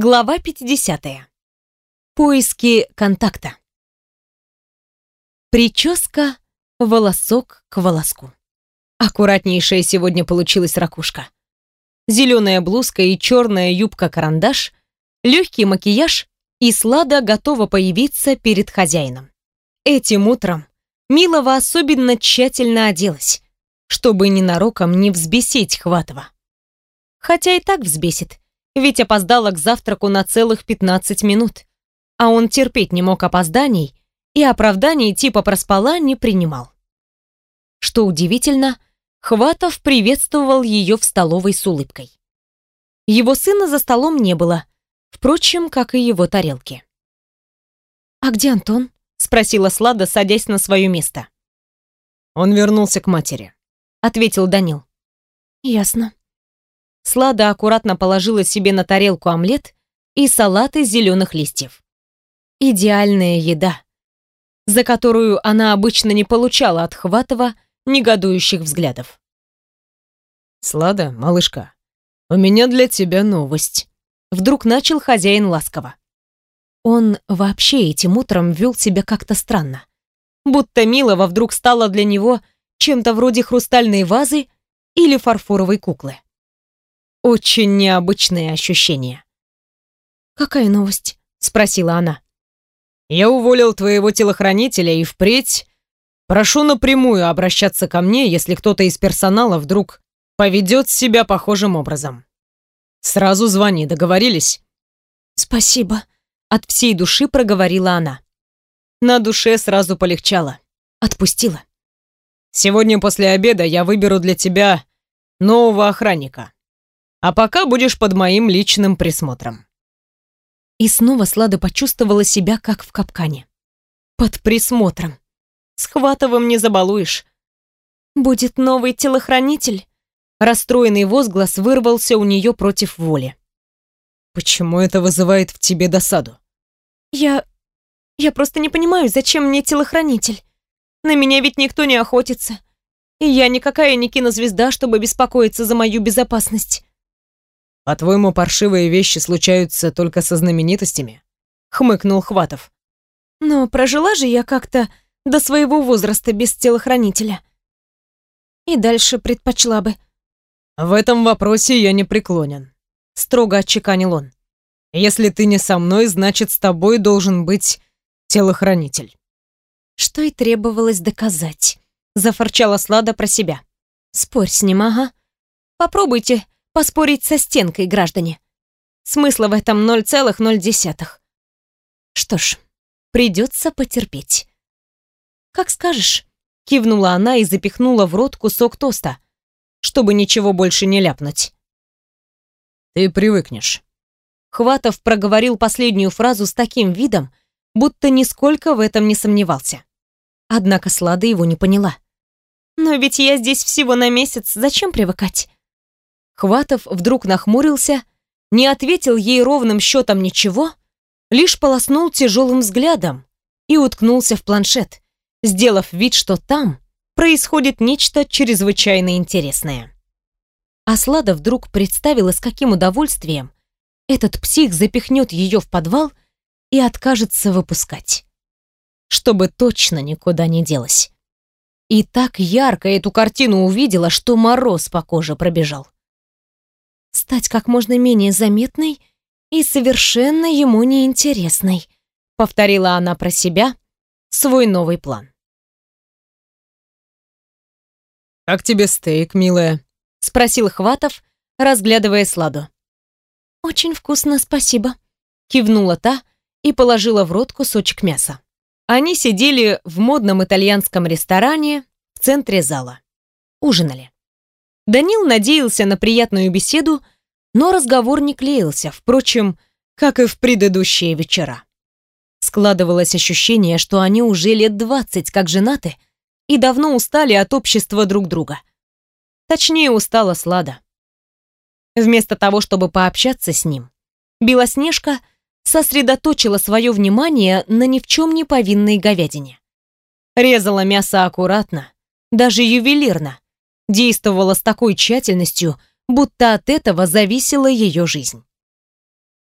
Глава 50. Поиски контакта. Прическа волосок к волоску. Аккуратнейшая сегодня получилась ракушка. Зеленая блузка и черная юбка-карандаш, легкий макияж и Слада готова появиться перед хозяином. Этим утром Милова особенно тщательно оделась, чтобы ненароком не взбесить Хватова. Хотя и так взбесит ведь опоздала к завтраку на целых 15 минут. А он терпеть не мог опозданий и оправданий типа проспала не принимал. Что удивительно, Хватов приветствовал ее в столовой с улыбкой. Его сына за столом не было, впрочем, как и его тарелки. «А где Антон?» — спросила Слада, садясь на свое место. «Он вернулся к матери», — ответил Данил. «Ясно». Слада аккуратно положила себе на тарелку омлет и салат из зеленых листьев. Идеальная еда, за которую она обычно не получала от Хватова негодующих взглядов. «Слада, малышка, у меня для тебя новость», — вдруг начал хозяин ласково. Он вообще этим утром вел себя как-то странно. Будто Милова вдруг стала для него чем-то вроде хрустальной вазы или фарфоровой куклы. Очень необычные ощущения. «Какая новость?» — спросила она. «Я уволил твоего телохранителя и впредь прошу напрямую обращаться ко мне, если кто-то из персонала вдруг поведет себя похожим образом. Сразу звони, договорились?» «Спасибо», — от всей души проговорила она. На душе сразу полегчало. Отпустила. «Сегодня после обеда я выберу для тебя нового охранника. А пока будешь под моим личным присмотром». И снова Слада почувствовала себя как в капкане. Под присмотром. С Хватовым не забалуешь. «Будет новый телохранитель?» Расстроенный возглас вырвался у нее против воли. «Почему это вызывает в тебе досаду?» «Я... я просто не понимаю, зачем мне телохранитель? На меня ведь никто не охотится. И я никакая не кинозвезда, чтобы беспокоиться за мою безопасность. «По-твоему, паршивые вещи случаются только со знаменитостями?» — хмыкнул Хватов. «Но прожила же я как-то до своего возраста без телохранителя. И дальше предпочла бы». «В этом вопросе я не преклонен», — строго отчеканил он. «Если ты не со мной, значит, с тобой должен быть телохранитель». Что и требовалось доказать, зафорчала Слада про себя. «Спорь с ним, ага. Попробуйте поспорить со стенкой, граждане. Смысла в этом 0,0. Что ж, придется потерпеть. Как скажешь, кивнула она и запихнула в рот кусок тоста, чтобы ничего больше не ляпнуть. Ты привыкнешь. Хватов проговорил последнюю фразу с таким видом, будто нисколько в этом не сомневался. Однако Слада его не поняла. «Но ведь я здесь всего на месяц, зачем привыкать?» Хватов вдруг нахмурился, не ответил ей ровным счетом ничего, лишь полоснул тяжелым взглядом и уткнулся в планшет, сделав вид, что там происходит нечто чрезвычайно интересное. Аслада вдруг представила, с каким удовольствием этот псих запихнет ее в подвал и откажется выпускать. Чтобы точно никуда не делась. И так ярко эту картину увидела, что мороз по коже пробежал стать как можно менее заметной и совершенно ему неинтересной, повторила она про себя свой новый план. «Как тебе стейк, милая?» — спросил Хватов, разглядывая Сладу. «Очень вкусно, спасибо», — кивнула та и положила в рот кусочек мяса. Они сидели в модном итальянском ресторане в центре зала. Ужинали. Данил надеялся на приятную беседу, но разговор не клеился, впрочем, как и в предыдущие вечера. Складывалось ощущение, что они уже лет двадцать как женаты и давно устали от общества друг друга. Точнее, устала Слада. Вместо того, чтобы пообщаться с ним, Белоснежка сосредоточила свое внимание на ни в чем не повинной говядине. Резала мясо аккуратно, даже ювелирно, действовала с такой тщательностью, будто от этого зависела ее жизнь.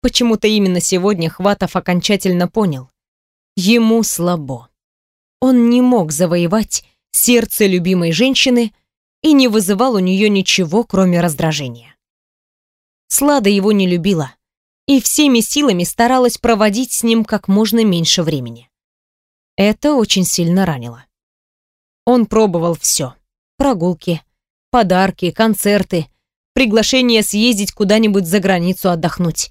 Почему-то именно сегодня Хватов окончательно понял. Ему слабо. Он не мог завоевать сердце любимой женщины и не вызывал у нее ничего, кроме раздражения. Слада его не любила и всеми силами старалась проводить с ним как можно меньше времени. Это очень сильно ранило. Он пробовал все. Прогулки, подарки, концерты, приглашение съездить куда-нибудь за границу отдохнуть.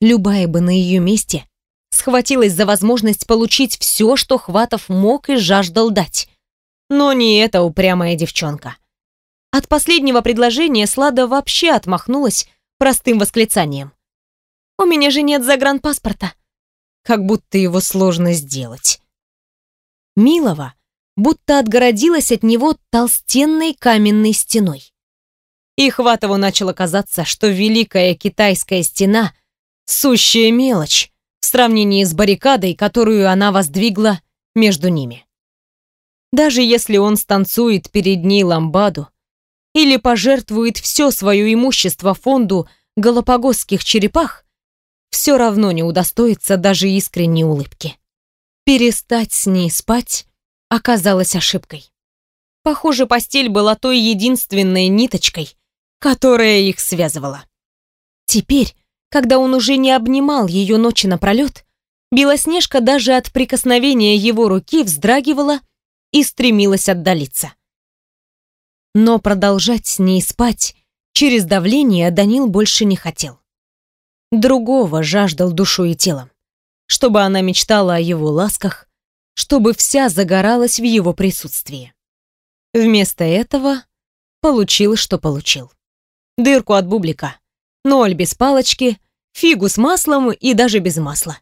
Любая бы на ее месте схватилась за возможность получить все, что Хватов мог и жаждал дать. Но не эта упрямая девчонка. От последнего предложения Слада вообще отмахнулась простым восклицанием. «У меня же нет загранпаспорта». Как будто его сложно сделать. Милова будто отгородилась от него толстенной каменной стеной. И Хватову начало казаться, что Великая Китайская стена — сущая мелочь в сравнении с баррикадой, которую она воздвигла между ними. Даже если он станцует перед ней ламбаду или пожертвует все свое имущество фонду галапагосских черепах, все равно не удостоится даже искренней улыбки. Перестать с ней спать оказалось ошибкой. Похоже, постель была той единственной ниточкой, которая их связывала. Теперь, когда он уже не обнимал ее ночи напролет, Белоснежка даже от прикосновения его руки вздрагивала и стремилась отдалиться. Но продолжать с ней спать через давление Данил больше не хотел. Другого жаждал душой и телом, чтобы она мечтала о его ласках, чтобы вся загоралась в его присутствии. Вместо этого получил, что получил. Дырку от бублика, ноль без палочки, фигу с маслом и даже без масла.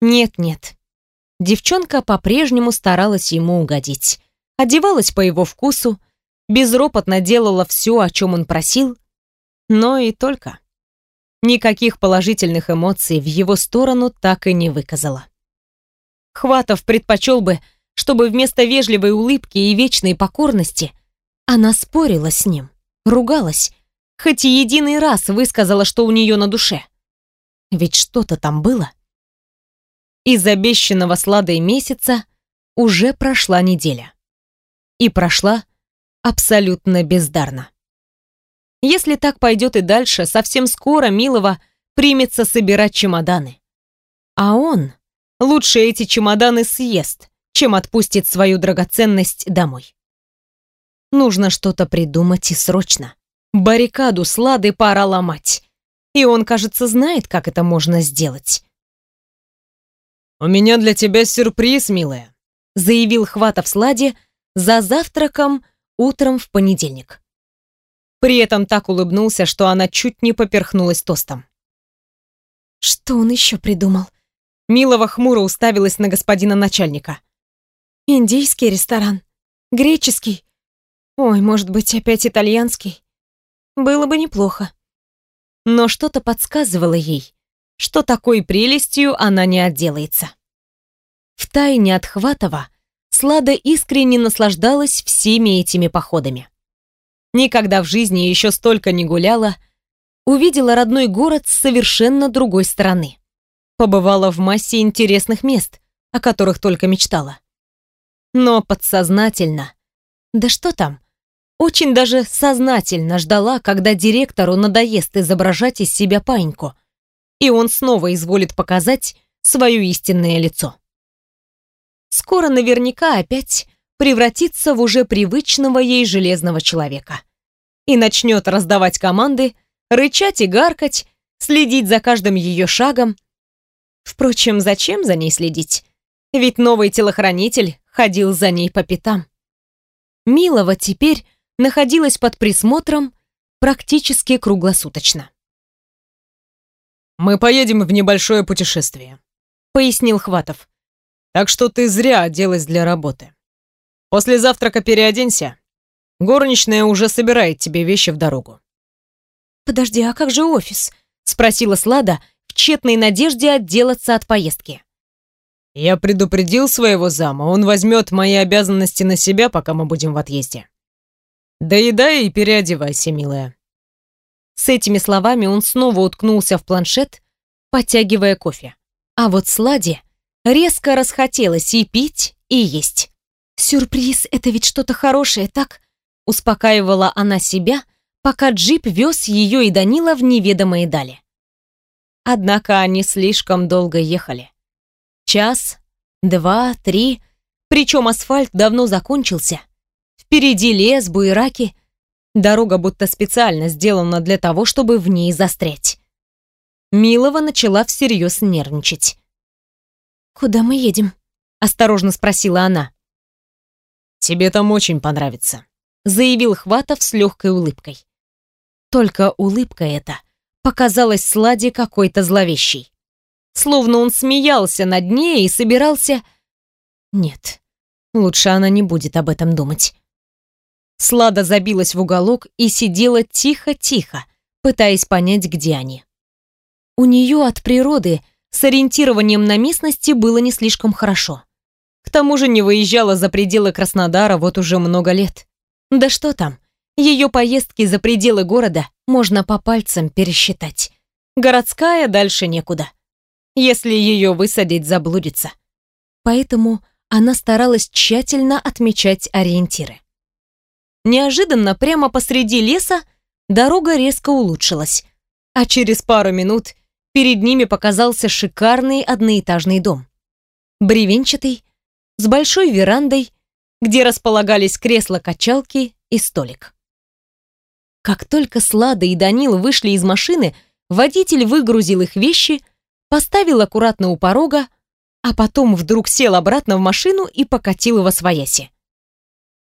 Нет-нет. Девчонка по-прежнему старалась ему угодить. Одевалась по его вкусу, безропотно делала все, о чем он просил, но и только. Никаких положительных эмоций в его сторону так и не выказала. Хватов предпочел бы, чтобы вместо вежливой улыбки и вечной покорности она спорила с ним, ругалась, хоть и единый раз высказала, что у нее на душе. Ведь что-то там было. Из обещанного сладой месяца уже прошла неделя. И прошла абсолютно бездарно. Если так пойдет и дальше, совсем скоро Милова примется собирать чемоданы. А он лучше эти чемоданы съест, чем отпустит свою драгоценность домой. Нужно что-то придумать и срочно. Баррикаду с Ладой пора ломать. И он, кажется, знает, как это можно сделать. «У меня для тебя сюрприз, милая», заявил Хватов Сладе за завтраком утром в понедельник. При этом так улыбнулся, что она чуть не поперхнулась тостом. Что он еще придумал? Милова хмуро уставилась на господина начальника. «Индийский ресторан? Греческий? Ой, может быть, опять итальянский? Было бы неплохо». Но что-то подсказывало ей, что такой прелестью она не отделается. Втайне от Хватова Слада искренне наслаждалась всеми этими походами. Никогда в жизни еще столько не гуляла, увидела родной город с совершенно другой стороны побывала в массе интересных мест, о которых только мечтала. Но подсознательно, да что там, очень даже сознательно ждала, когда директору надоест изображать из себя паиньку, и он снова изволит показать свое истинное лицо. Скоро наверняка опять превратится в уже привычного ей железного человека и начнет раздавать команды, рычать и гаркать, следить за каждым ее шагом, Впрочем, зачем за ней следить? Ведь новый телохранитель ходил за ней по пятам. Милова теперь находилась под присмотром практически круглосуточно. «Мы поедем в небольшое путешествие», — пояснил Хватов. «Так что ты зря оделась для работы. После завтрака переоденься. Горничная уже собирает тебе вещи в дорогу». «Подожди, а как же офис?» — спросила Слада, тщетной надежде отделаться от поездки. «Я предупредил своего зама, он возьмет мои обязанности на себя, пока мы будем в отъезде. Доедай и переодевайся, милая». С этими словами он снова уткнулся в планшет, потягивая кофе. А вот Сладе резко расхотелось и пить, и есть. «Сюрприз — это ведь что-то хорошее, так?» Успокаивала она себя, пока джип вез ее и Данила в неведомые дали. Однако они слишком долго ехали. Час, два, три, причем асфальт давно закончился. Впереди лес, буераки. Дорога будто специально сделана для того, чтобы в ней застрять. Милова начала всерьез нервничать. «Куда мы едем?» — осторожно спросила она. «Тебе там очень понравится», — заявил Хватов с легкой улыбкой. Только улыбка эта показалась Сладе какой-то зловещей. Словно он смеялся над ней и собирался... Нет, лучше она не будет об этом думать. Слада забилась в уголок и сидела тихо-тихо, пытаясь понять, где они. У нее от природы с ориентированием на местности было не слишком хорошо. К тому же не выезжала за пределы Краснодара вот уже много лет. Да что там, ее поездки за пределы города можно по пальцам пересчитать. Городская дальше некуда. Если ее высадить, заблудится. Поэтому она старалась тщательно отмечать ориентиры. Неожиданно прямо посреди леса дорога резко улучшилась, а через пару минут перед ними показался шикарный одноэтажный дом. Бревенчатый, с большой верандой, где располагались кресла-качалки и столик. Как только Слада и Данил вышли из машины, водитель выгрузил их вещи, поставил аккуратно у порога, а потом вдруг сел обратно в машину и покатил во свояси.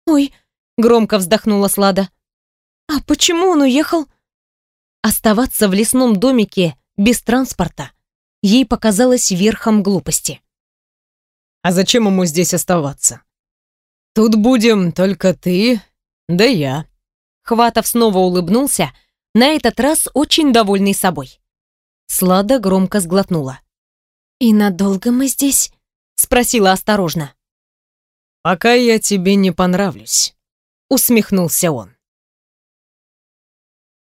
«Ой!» — громко вздохнула Слада. «А почему он уехал?» Оставаться в лесном домике без транспорта ей показалось верхом глупости. «А зачем ему здесь оставаться? Тут будем только ты, да я». Хватов снова улыбнулся, на этот раз очень довольный собой. Слада громко сглотнула. «И надолго мы здесь?» — спросила осторожно. «Пока я тебе не понравлюсь», — усмехнулся он.